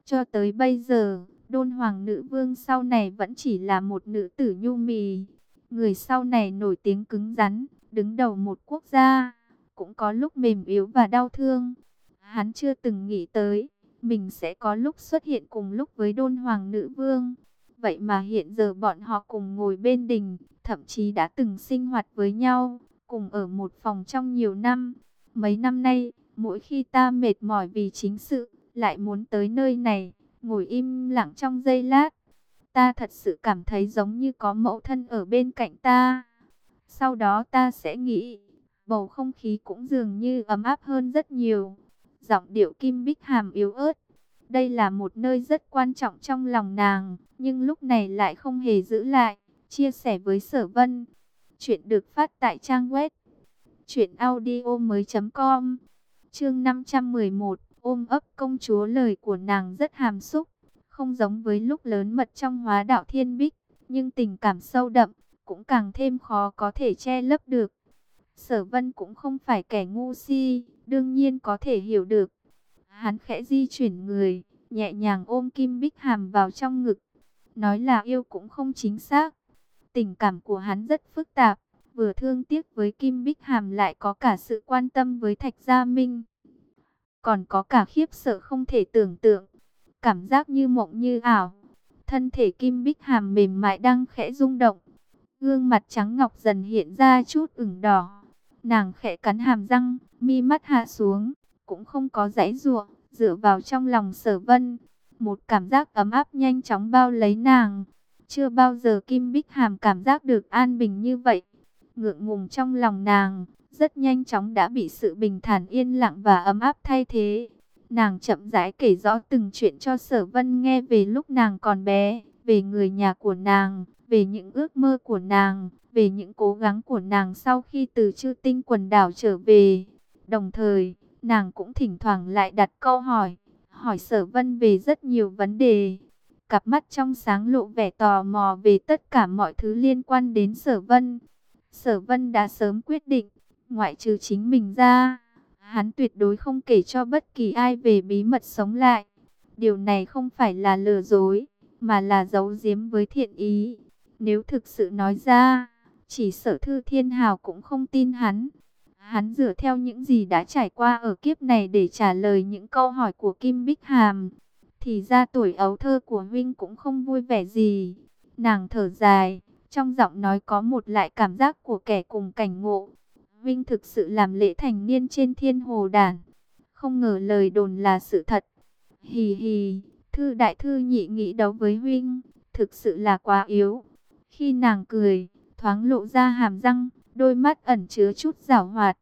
Cho tới bây giờ, đôn hoàng nữ vương sau này vẫn chỉ là một nữ tử nhu mì. Người sau này nổi tiếng cứng rắn, đứng đầu một quốc gia, cũng có lúc mềm yếu và đau thương. Hắn chưa từng nghĩ tới, mình sẽ có lúc xuất hiện cùng lúc với đôn hoàng nữ vương. Vậy mà hiện giờ bọn họ cùng ngồi bên đình, thậm chí đã từng sinh hoạt với nhau, cùng ở một phòng trong nhiều năm. Mấy năm nay, mỗi khi ta mệt mỏi vì chính sự, lại muốn tới nơi này, ngồi im lặng trong giây lát. Ta thật sự cảm thấy giống như có mẫu thân ở bên cạnh ta. Sau đó ta sẽ nghĩ, bầu không khí cũng dường như ấm áp hơn rất nhiều. Giọng điệu kim bích hàm yếu ớt. Đây là một nơi rất quan trọng trong lòng nàng, nhưng lúc này lại không hề giữ lại, chia sẻ với sở vân. Chuyện được phát tại trang web chuyện audio mới.com Chương 511 ôm ấp công chúa lời của nàng rất hàm xúc, không giống với lúc lớn mật trong hóa đạo thiên bích, nhưng tình cảm sâu đậm, cũng càng thêm khó có thể che lấp được. Sở vân cũng không phải kẻ ngu si, đương nhiên có thể hiểu được. Hắn khẽ di chuyển người, nhẹ nhàng ôm Kim Bích Hàm vào trong ngực. Nói là yêu cũng không chính xác. Tình cảm của hắn rất phức tạp, vừa thương tiếc với Kim Bích Hàm lại có cả sự quan tâm với Thạch Gia Minh còn có cả khiếp sợ không thể tưởng tượng, cảm giác như mộng như ảo. Thân thể Kim Bích Hàm mềm mại đang khẽ rung động, gương mặt trắng ngọc dần hiện ra chút ửng đỏ. Nàng khẽ cắn hàm răng, mi mắt hạ xuống, cũng không có giãy giụa, dựa vào trong lòng Sở Vân, một cảm giác ấm áp nhanh chóng bao lấy nàng. Chưa bao giờ Kim Bích Hàm cảm giác được an bình như vậy. Ngượng ngùng trong lòng nàng, rất nhanh chóng đã bị sự bình thản yên lặng và ấm áp thay thế. Nàng chậm rãi kể rõ từng chuyện cho Sở Vân nghe về lúc nàng còn bé, về người nhà của nàng, về những ước mơ của nàng, về những cố gắng của nàng sau khi từ chư tinh quần đảo trở về. Đồng thời, nàng cũng thỉnh thoảng lại đặt câu hỏi, hỏi sở vân về rất nhiều vấn đề. Cặp mắt trong sáng lộ vẻ tò mò về tất cả mọi thứ liên quan đến sở vân. Sở vân đã sớm quyết định, ngoại trừ chính mình ra, hắn tuyệt đối không kể cho bất kỳ ai về bí mật sống lại. Điều này không phải là lừa dối, mà là giấu giếm với thiện ý. Nếu thực sự nói ra, chỉ sở thư thiên hào cũng không tin hắn. Hắn dựa theo những gì đã trải qua ở kiếp này để trả lời những câu hỏi của Kim Bích Hàm. Thì ra tuổi ấu thơ của huynh cũng không vui vẻ gì. Nàng thở dài, trong giọng nói có một lại cảm giác của kẻ cùng cảnh ngộ. Vinh thực sự làm lễ thành niên trên thiên hồ đàn. Không ngờ lời đồn là sự thật. Hì hì, thư đại thư nhị nghĩ đấu với Huynh, thực sự là quá yếu. Khi nàng cười, thoáng lộ ra hàm răng, đôi mắt ẩn chứa chút giảo hoạt.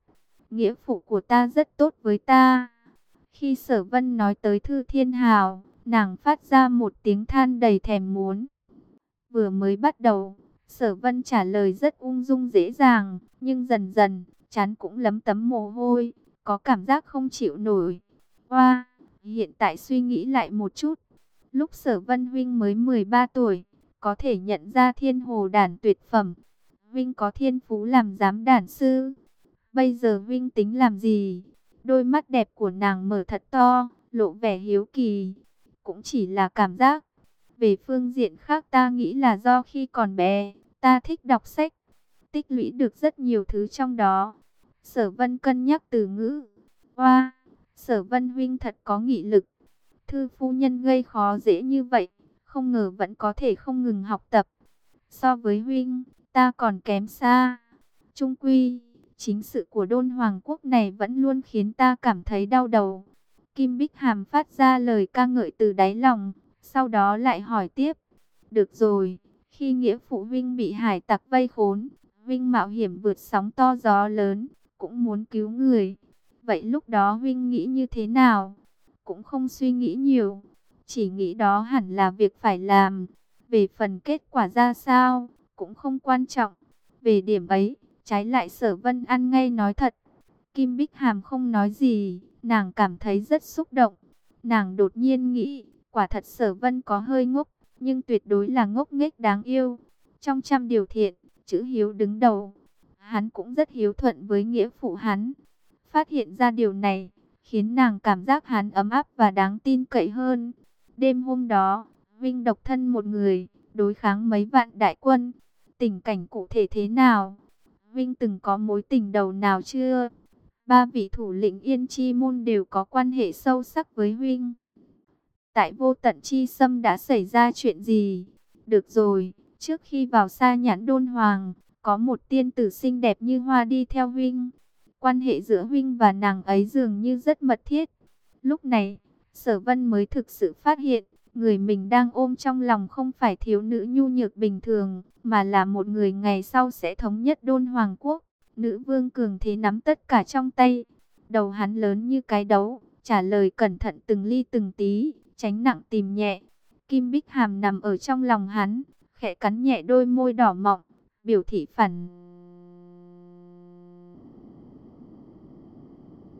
Nghĩa phụ của ta rất tốt với ta. Khi sở vân nói tới thư thiên hào, nàng phát ra một tiếng than đầy thèm muốn. Vừa mới bắt đầu, sở vân trả lời rất ung dung dễ dàng, nhưng dần dần, chán cũng lấm tấm mồ hôi, có cảm giác không chịu nổi. Hoa, hiện tại suy nghĩ lại một chút, lúc sở vân huynh mới 13 tuổi, có thể nhận ra thiên hồ đàn tuyệt phẩm. Vinh có thiên phú làm giám đàn sư. Bây giờ Vinh tính làm gì? Đôi mắt đẹp của nàng mở thật to, lộ vẻ hiếu kỳ. Cũng chỉ là cảm giác. Về phương diện khác ta nghĩ là do khi còn bé, ta thích đọc sách. Tích lũy được rất nhiều thứ trong đó. Sở vân cân nhắc từ ngữ. Hoa, sở vân huynh thật có nghị lực. Thư phu nhân gây khó dễ như vậy, không ngờ vẫn có thể không ngừng học tập. So với huynh, ta còn kém xa. Trung quy, chính sự của đôn hoàng quốc này vẫn luôn khiến ta cảm thấy đau đầu. Kim Bích Hàm phát ra lời ca ngợi từ đáy lòng, sau đó lại hỏi tiếp. Được rồi, khi nghĩa phụ Vinh bị hải tặc vây khốn, Vinh mạo hiểm vượt sóng to gió lớn, cũng muốn cứu người. Vậy lúc đó Vinh nghĩ như thế nào? Cũng không suy nghĩ nhiều, chỉ nghĩ đó hẳn là việc phải làm. Về phần kết quả ra sao, cũng không quan trọng. Về điểm ấy, trái lại sở vân ăn ngay nói thật. Kim Bích Hàm không nói gì, nàng cảm thấy rất xúc động. Nàng đột nhiên nghĩ, quả thật sở vân có hơi ngốc, nhưng tuyệt đối là ngốc nghếch đáng yêu. Trong trăm điều thiện, chữ hiếu đứng đầu. Hắn cũng rất hiếu thuận với nghĩa phụ hắn. Phát hiện ra điều này, khiến nàng cảm giác hắn ấm áp và đáng tin cậy hơn. Đêm hôm đó, Vinh độc thân một người, đối kháng mấy vạn đại quân. Tình cảnh cụ thể thế nào? Vinh từng có mối tình đầu nào chưa? Ba vị thủ lĩnh Yên Chi Môn đều có quan hệ sâu sắc với huynh Tại vô tận Chi xâm đã xảy ra chuyện gì? Được rồi, trước khi vào xa nhãn đôn hoàng, có một tiên tử xinh đẹp như hoa đi theo huynh Quan hệ giữa huynh và nàng ấy dường như rất mật thiết. Lúc này, Sở Vân mới thực sự phát hiện, người mình đang ôm trong lòng không phải thiếu nữ nhu nhược bình thường, mà là một người ngày sau sẽ thống nhất đôn hoàng quốc. Nữ vương cường thế nắm tất cả trong tay. Đầu hắn lớn như cái đấu, trả lời cẩn thận từng ly từng tí, tránh nặng tìm nhẹ. Kim Bích Hàm nằm ở trong lòng hắn, khẽ cắn nhẹ đôi môi đỏ mọng, biểu thị phản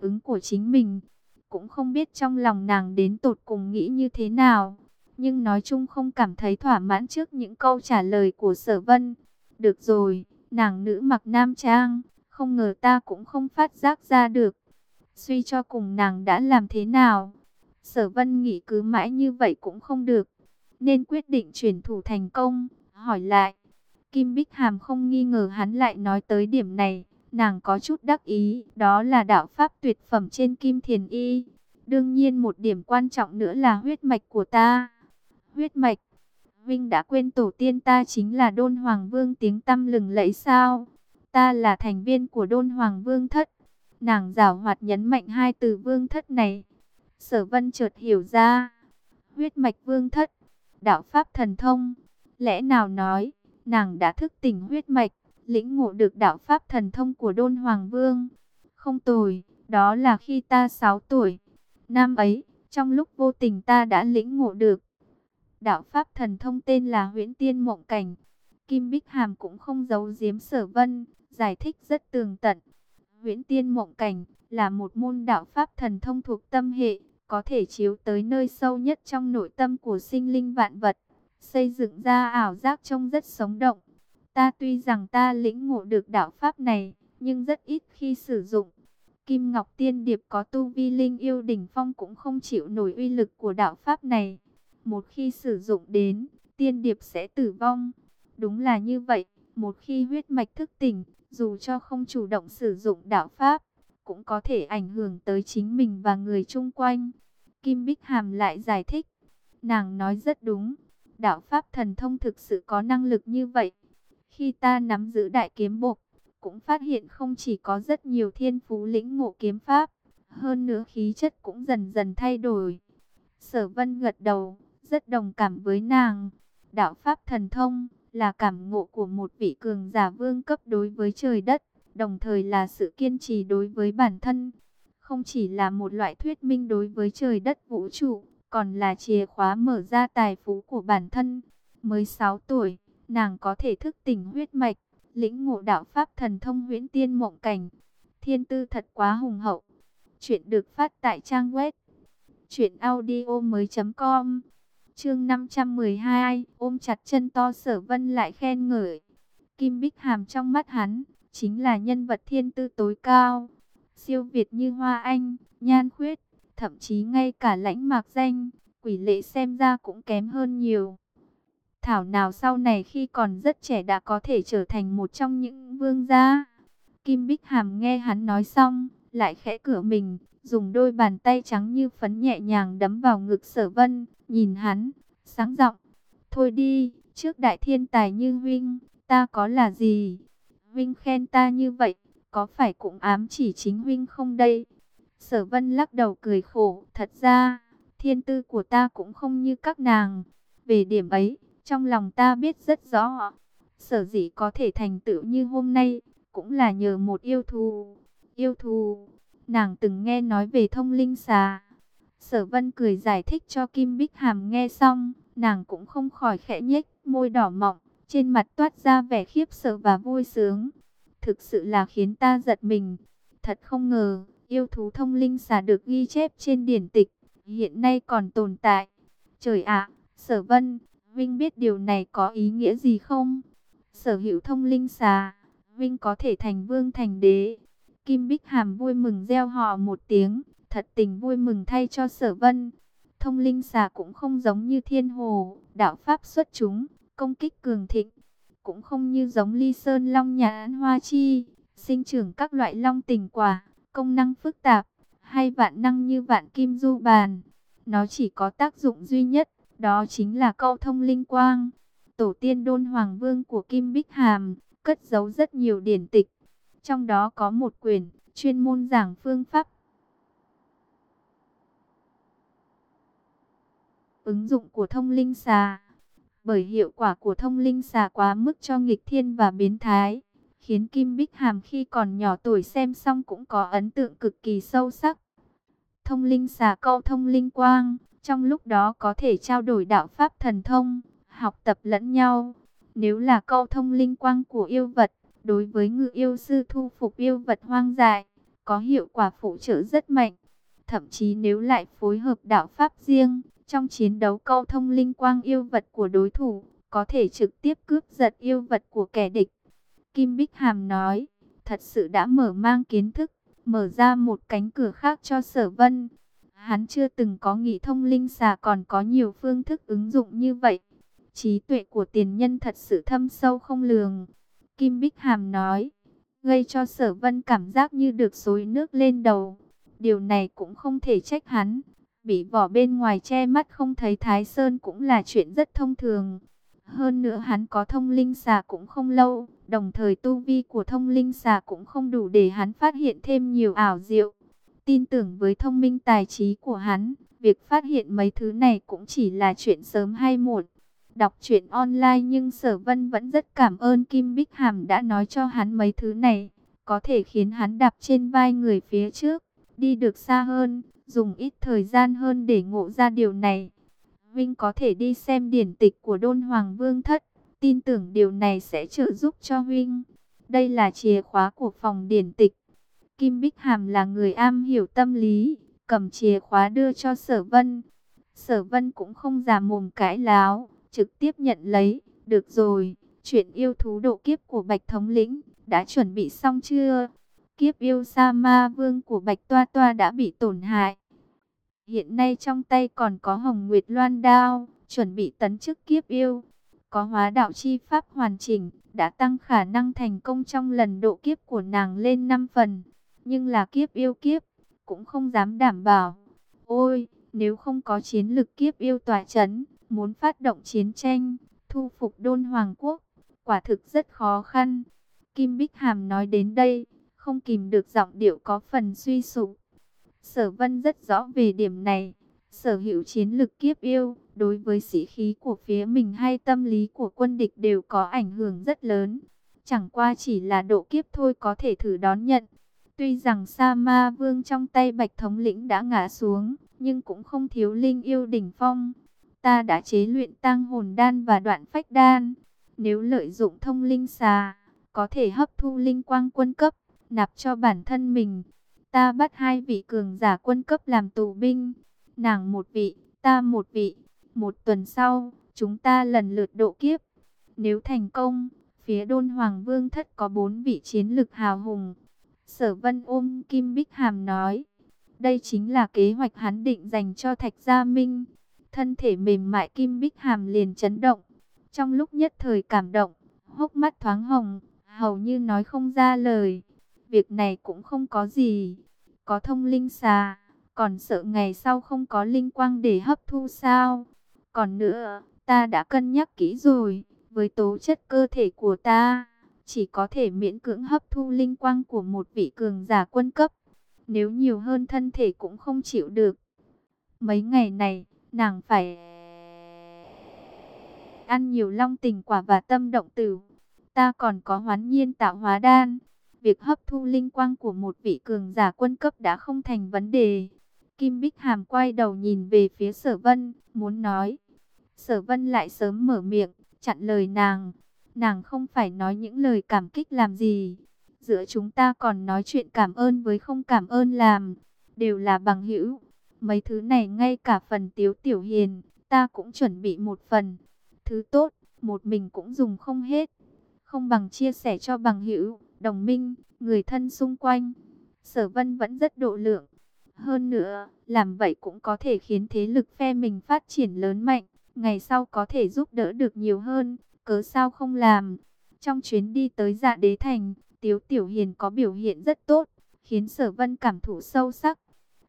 ứng của chính mình. Cũng không biết trong lòng nàng đến tột cùng nghĩ như thế nào. Nhưng nói chung không cảm thấy thỏa mãn trước những câu trả lời của sở vân. Được rồi, nàng nữ mặc nam trang, không ngờ ta cũng không phát giác ra được. Suy cho cùng nàng đã làm thế nào? Sở vân nghĩ cứ mãi như vậy cũng không được. Nên quyết định chuyển thủ thành công, hỏi lại. Kim Bích Hàm không nghi ngờ hắn lại nói tới điểm này. Nàng có chút đắc ý, đó là đạo pháp tuyệt phẩm trên Kim Thiền Y. Đương nhiên một điểm quan trọng nữa là huyết mạch của ta. Huyết mạch, Vinh đã quên tổ tiên ta chính là Đôn Hoàng Vương tiếng tâm lừng lẫy sao. Ta là thành viên của Đôn Hoàng Vương thất. Nàng giảo hoạt nhấn mạnh hai từ vương thất này. Sở vân chợt hiểu ra. Huyết mạch vương thất, đạo pháp thần thông. Lẽ nào nói, nàng đã thức tỉnh huyết mạch lĩnh ngộ được đạo pháp thần thông của Đôn Hoàng Vương. Không tồi, đó là khi ta 6 tuổi. Năm ấy, trong lúc vô tình ta đã lĩnh ngộ được. Đạo Pháp thần thông tên là huyễn tiên mộng cảnh. Kim Bích Hàm cũng không giấu giếm sở vân, giải thích rất tường tận. Huyễn tiên mộng cảnh là một môn đạo Pháp thần thông thuộc tâm hệ, có thể chiếu tới nơi sâu nhất trong nội tâm của sinh linh vạn vật, xây dựng ra ảo giác trông rất sống động. Ta tuy rằng ta lĩnh ngộ được đạo Pháp này, nhưng rất ít khi sử dụng. Kim Ngọc Tiên Điệp có tu vi linh yêu đỉnh phong cũng không chịu nổi uy lực của đạo Pháp này. Một khi sử dụng đến, Tiên Điệp sẽ tử vong. Đúng là như vậy, một khi huyết mạch thức tỉnh, dù cho không chủ động sử dụng đạo Pháp, cũng có thể ảnh hưởng tới chính mình và người chung quanh. Kim Bích Hàm lại giải thích, nàng nói rất đúng, đạo Pháp thần thông thực sự có năng lực như vậy. Khi ta nắm giữ đại kiếm bộc, cũng phát hiện không chỉ có rất nhiều thiên phú lĩnh ngộ kiếm pháp, hơn nữa khí chất cũng dần dần thay đổi. Sở Vân gật đầu, rất đồng cảm với nàng. Đạo pháp thần thông là cảm ngộ của một vị cường giả vương cấp đối với trời đất, đồng thời là sự kiên trì đối với bản thân. Không chỉ là một loại thuyết minh đối với trời đất vũ trụ, còn là chìa khóa mở ra tài phú của bản thân. Mới 6 tuổi, nàng có thể thức tỉnh huyết mạch, lĩnh ngộ đạo pháp thần thông huyễn tiên mộng cảnh. Thiên tư thật quá hùng hậu. Chuyện được phát tại trang web truyệnaudiomoi.com. Chương 512, ôm chặt chân to Sở Vân lại khen ngợi. Kim Bích Hàm trong mắt hắn chính là nhân vật thiên tư tối cao, siêu việt như Hoa Anh, Nhan Khuyết, thậm chí ngay cả Lãnh Mạc Danh, Quỷ Lệ xem ra cũng kém hơn nhiều. Thảo nào sau này khi còn rất trẻ đã có thể trở thành một trong những vương gia. Kim Bích Hàm nghe hắn nói xong, lại khẽ cửa mình, dùng đôi bàn tay trắng như phấn nhẹ nhàng đấm vào ngực sở vân, nhìn hắn, sáng giọng Thôi đi, trước đại thiên tài như huynh, ta có là gì? Huynh khen ta như vậy, có phải cũng ám chỉ chính huynh không đây? Sở vân lắc đầu cười khổ, thật ra, thiên tư của ta cũng không như các nàng. Về điểm ấy, trong lòng ta biết rất rõ, sở dĩ có thể thành tựu như hôm nay, cũng là nhờ một yêu thù. Yêu thù, nàng từng nghe nói về thông linh xà. Sở vân cười giải thích cho Kim Bích Hàm nghe xong, nàng cũng không khỏi khẽ nhếch, môi đỏ mọng, trên mặt toát ra vẻ khiếp sợ và vui sướng. Thực sự là khiến ta giật mình. Thật không ngờ, yêu thú thông linh xà được ghi chép trên điển tịch, hiện nay còn tồn tại. Trời ạ, sở vân, Vinh biết điều này có ý nghĩa gì không? Sở hữu thông linh xà, Vinh có thể thành vương thành đế. Kim Bích Hàm vui mừng gieo hò một tiếng, thật tình vui mừng thay cho sở vân. Thông linh xà cũng không giống như thiên hồ, đạo pháp xuất chúng, công kích cường thịnh. Cũng không như giống ly sơn long nhà án hoa chi, sinh trưởng các loại long tình quả, công năng phức tạp, hay vạn năng như vạn kim du bàn. Nó chỉ có tác dụng duy nhất, đó chính là câu thông linh quang. Tổ tiên đôn hoàng vương của Kim Bích Hàm, cất giấu rất nhiều điển tịch. Trong đó có một quyển, chuyên môn giảng phương pháp. Ứng dụng của thông linh xà. Bởi hiệu quả của thông linh xà quá mức cho nghịch thiên và biến thái. Khiến Kim Bích Hàm khi còn nhỏ tuổi xem xong cũng có ấn tượng cực kỳ sâu sắc. Thông linh xà câu thông linh quang trong lúc đó có thể trao đổi đạo pháp thần thông, học tập lẫn nhau. Nếu là câu thông linh quang của yêu vật, đối với ngự yêu sư thu phục yêu vật hoang dại, có hiệu quả phụ trợ rất mạnh. Thậm chí nếu lại phối hợp đạo pháp riêng, trong chiến đấu câu thông linh quang yêu vật của đối thủ, có thể trực tiếp cướp giật yêu vật của kẻ địch. Kim Bích Hàm nói, thật sự đã mở mang kiến thức, mở ra một cánh cửa khác cho sở vân. Hắn chưa từng có nghĩ thông linh xà còn có nhiều phương thức ứng dụng như vậy. Trí tuệ của tiền nhân thật sự thâm sâu không lường. Kim Bích Hàm nói, gây cho sở vân cảm giác như được xối nước lên đầu. Điều này cũng không thể trách hắn. Bị vỏ bên ngoài che mắt không thấy Thái Sơn cũng là chuyện rất thông thường. Hơn nữa hắn có thông linh xà cũng không lâu, đồng thời tu vi của thông linh xà cũng không đủ để hắn phát hiện thêm nhiều ảo diệu. Tin tưởng với thông minh tài trí của hắn, việc phát hiện mấy thứ này cũng chỉ là chuyện sớm hay muộn. Đọc truyện online nhưng Sở Vân vẫn rất cảm ơn Kim Bích Hàm đã nói cho hắn mấy thứ này, có thể khiến hắn đạp trên vai người phía trước, đi được xa hơn, dùng ít thời gian hơn để ngộ ra điều này. Huynh có thể đi xem điển tịch của Đôn Hoàng Vương Thất, tin tưởng điều này sẽ trợ giúp cho Huynh. Đây là chìa khóa của phòng điển tịch. Kim Bích Hàm là người am hiểu tâm lý, cầm chìa khóa đưa cho Sở Vân. Sở Vân cũng không giả mồm cãi láo, trực tiếp nhận lấy. Được rồi, chuyện yêu thú độ kiếp của Bạch Thống lĩnh đã chuẩn bị xong chưa? Kiếp yêu sa ma vương của Bạch Toa Toa đã bị tổn hại. Hiện nay trong tay còn có Hồng Nguyệt Loan Đao, chuẩn bị tấn chức kiếp yêu. Có hóa đạo chi pháp hoàn chỉnh, đã tăng khả năng thành công trong lần độ kiếp của nàng lên 5 phần. Nhưng là kiếp yêu kiếp, cũng không dám đảm bảo. Ôi, nếu không có chiến lực kiếp yêu tòa chấn, muốn phát động chiến tranh, thu phục đôn hoàng quốc, quả thực rất khó khăn. Kim Bích Hàm nói đến đây, không kìm được giọng điệu có phần suy sụp. Sở Vân rất rõ về điểm này, sở hữu chiến lực kiếp yêu, đối với sĩ khí của phía mình hay tâm lý của quân địch đều có ảnh hưởng rất lớn. Chẳng qua chỉ là độ kiếp thôi có thể thử đón nhận. Tuy rằng Sa Ma Vương trong tay Bạch Thống lĩnh đã ngã xuống, nhưng cũng không thiếu linh yêu đỉnh phong. Ta đã chế luyện tăng hồn đan và đoạn phách đan. Nếu lợi dụng thông linh xà, có thể hấp thu linh quang quân cấp, nạp cho bản thân mình. Ta bắt hai vị cường giả quân cấp làm tù binh. Nàng một vị, ta một vị. Một tuần sau, chúng ta lần lượt độ kiếp. Nếu thành công, phía đôn Hoàng Vương thất có bốn vị chiến lực hào hùng. Sở vân ôm Kim Bích Hàm nói. Đây chính là kế hoạch hắn định dành cho Thạch Gia Minh. Thân thể mềm mại Kim Bích Hàm liền chấn động. Trong lúc nhất thời cảm động, hốc mắt thoáng hồng, hầu như nói không ra lời. Việc này cũng không có gì. Có thông linh xà, còn sợ ngày sau không có linh quang để hấp thu sao? Còn nữa, ta đã cân nhắc kỹ rồi, với tố chất cơ thể của ta, chỉ có thể miễn cưỡng hấp thu linh quang của một vị cường giả quân cấp. Nếu nhiều hơn thân thể cũng không chịu được. Mấy ngày này, nàng phải ăn nhiều long tình quả và tâm động tử. Ta còn có hoán nhiên tạo hóa đan. Việc hấp thu linh quang của một vị cường giả quân cấp đã không thành vấn đề. Kim Bích Hàm quay đầu nhìn về phía sở vân, muốn nói. Sở vân lại sớm mở miệng, chặn lời nàng. Nàng không phải nói những lời cảm kích làm gì. Giữa chúng ta còn nói chuyện cảm ơn với không cảm ơn làm. Đều là bằng hữu. Mấy thứ này ngay cả phần tiếu tiểu hiền, ta cũng chuẩn bị một phần. Thứ tốt, một mình cũng dùng không hết. Không bằng chia sẻ cho bằng hữu, đồng minh, người thân xung quanh. Sở vân vẫn rất độ lượng. Hơn nữa, làm vậy cũng có thể khiến thế lực phe mình phát triển lớn mạnh. Ngày sau có thể giúp đỡ được nhiều hơn, cớ sao không làm. Trong chuyến đi tới dạ đế thành, Tiếu Tiểu Hiền có biểu hiện rất tốt, khiến sở vân cảm thụ sâu sắc.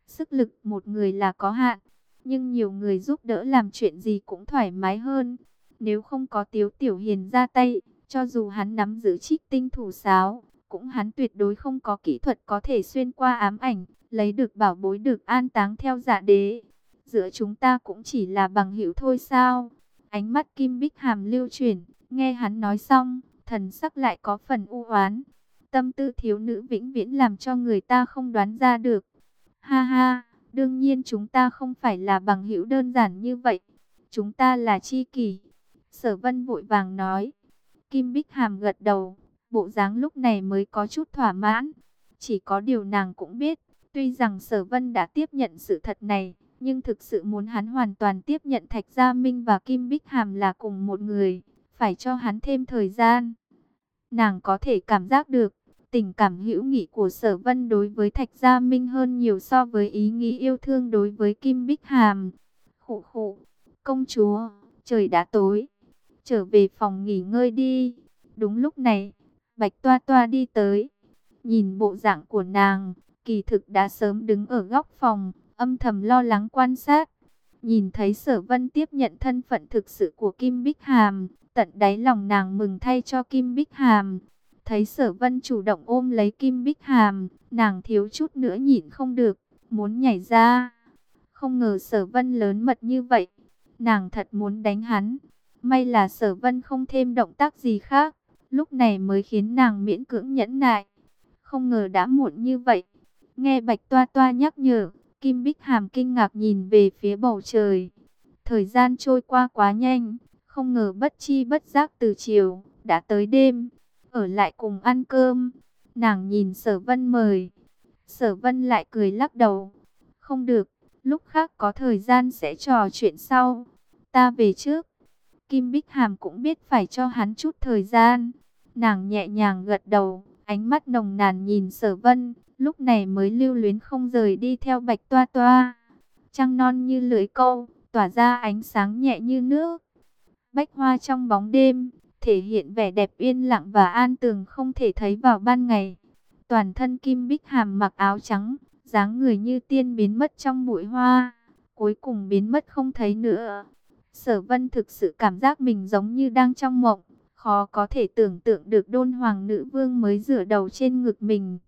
Sức lực một người là có hạn, nhưng nhiều người giúp đỡ làm chuyện gì cũng thoải mái hơn. Nếu không có Tiếu Tiểu Hiền ra tay, cho dù hắn nắm giữ trích tinh thủ sáo, cũng hắn tuyệt đối không có kỹ thuật có thể xuyên qua ám ảnh, lấy được bảo bối được an táng theo dạ đế. Giữa chúng ta cũng chỉ là bằng hữu thôi sao? Ánh mắt Kim Bích Hàm lưu chuyển, nghe hắn nói xong, thần sắc lại có phần u oán. Tâm tư thiếu nữ vĩnh viễn làm cho người ta không đoán ra được. Ha ha, đương nhiên chúng ta không phải là bằng hữu đơn giản như vậy. Chúng ta là chi kỷ. Sở vân vội vàng nói. Kim Bích Hàm gật đầu. Bộ dáng lúc này mới có chút thỏa mãn. Chỉ có điều nàng cũng biết. Tuy rằng sở vân đã tiếp nhận sự thật này. Nhưng thực sự muốn hắn hoàn toàn tiếp nhận Thạch Gia Minh và Kim Bích Hàm là cùng một người. Phải cho hắn thêm thời gian. Nàng có thể cảm giác được tình cảm hữu nghị của Sở Vân đối với Thạch Gia Minh hơn nhiều so với ý nghĩ yêu thương đối với Kim Bích Hàm. Khụ khụ, công chúa, trời đã tối, trở về phòng nghỉ ngơi đi. Đúng lúc này, Bạch Toa Toa đi tới, nhìn bộ dạng của nàng, kỳ thực đã sớm đứng ở góc phòng, âm thầm lo lắng quan sát. Nhìn thấy Sở Vân tiếp nhận thân phận thực sự của Kim Bích Hàm, tận đáy lòng nàng mừng thay cho Kim Bích Hàm. Thấy sở vân chủ động ôm lấy Kim Bích Hàm, nàng thiếu chút nữa nhịn không được, muốn nhảy ra. Không ngờ sở vân lớn mật như vậy, nàng thật muốn đánh hắn. May là sở vân không thêm động tác gì khác, lúc này mới khiến nàng miễn cưỡng nhẫn nại. Không ngờ đã muộn như vậy. Nghe Bạch Toa Toa nhắc nhở, Kim Bích Hàm kinh ngạc nhìn về phía bầu trời. Thời gian trôi qua quá nhanh, không ngờ bất chi bất giác từ chiều, đã tới đêm, ở lại cùng ăn cơm. Nàng nhìn sở vân mời, sở vân lại cười lắc đầu. Không được, lúc khác có thời gian sẽ trò chuyện sau. Ta về trước. Kim Bích Hàm cũng biết phải cho hắn chút thời gian. Nàng nhẹ nhàng gật đầu, ánh mắt nồng nàn nhìn sở vân, lúc này mới lưu luyến không rời đi theo bạch toa toa. Trăng non như lưỡi câu, tỏa ra ánh sáng nhẹ như nước. Bách hoa trong bóng đêm, thể hiện vẻ đẹp yên lặng và an tường không thể thấy vào ban ngày. Toàn thân Kim Bích Hàm mặc áo trắng, dáng người như tiên biến mất trong bụi hoa, cuối cùng biến mất không thấy nữa. Sở Vân thực sự cảm giác mình giống như đang trong mộng, khó có thể tưởng tượng được đôn hoàng nữ vương mới rửa đầu trên ngực mình,